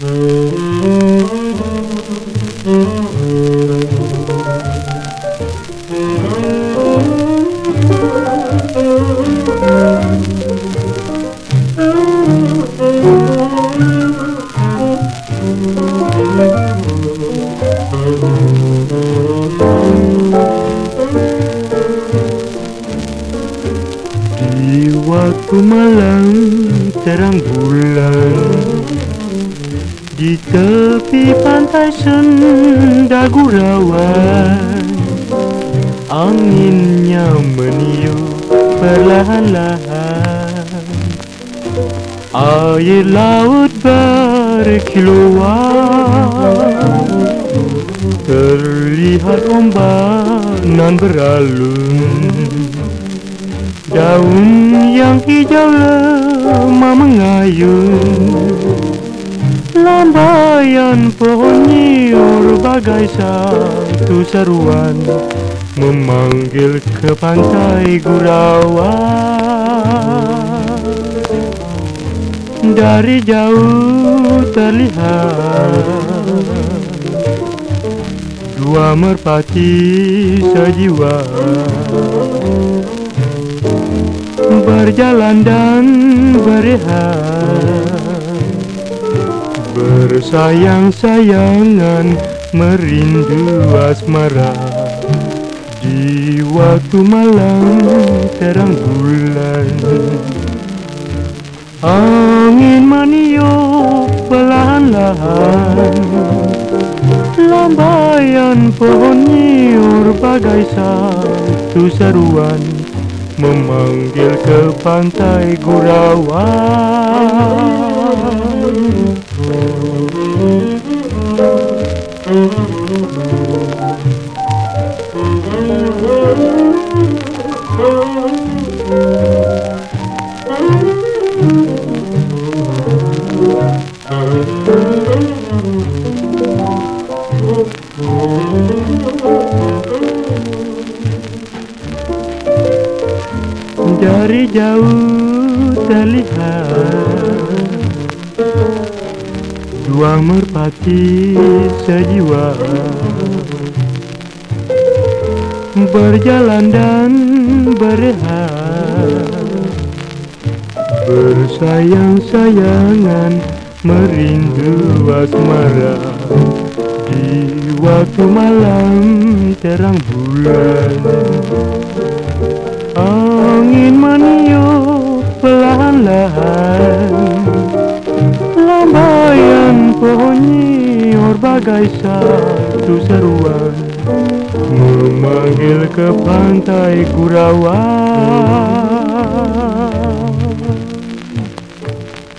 Di waktu malam terang bulan Di tepi pantai senda gurauan Anginnya meniup perlahan-lahan. Air laut berkilauan Terlihat ombak nan beralun. Daun yang hijau lemah mengayun Lambaian pohon nyiur bagai satu seruan Memanggil ke pantai Gurawan. Dari jauh terlihat Dua merpati sejiwa. Berjalan dan berehat Bersayang-sayangan merindu asmara. Di waktu malam terang bulan. Angin meniup perlahan-lahan. Lambaian pohon nyiur bagai satu seruan memanggil ke pantai Gurawan. Dari jauh terlihat Dua merpati sejiwa. Berjalan dan berehat Bersayang-sayangan merindu asmara Di waktu malam terang bulan. Angin meniup perlahan-lahan. Lambaian pohon nyiur bagai satu seruan. Memanggil ke pantai Gurawan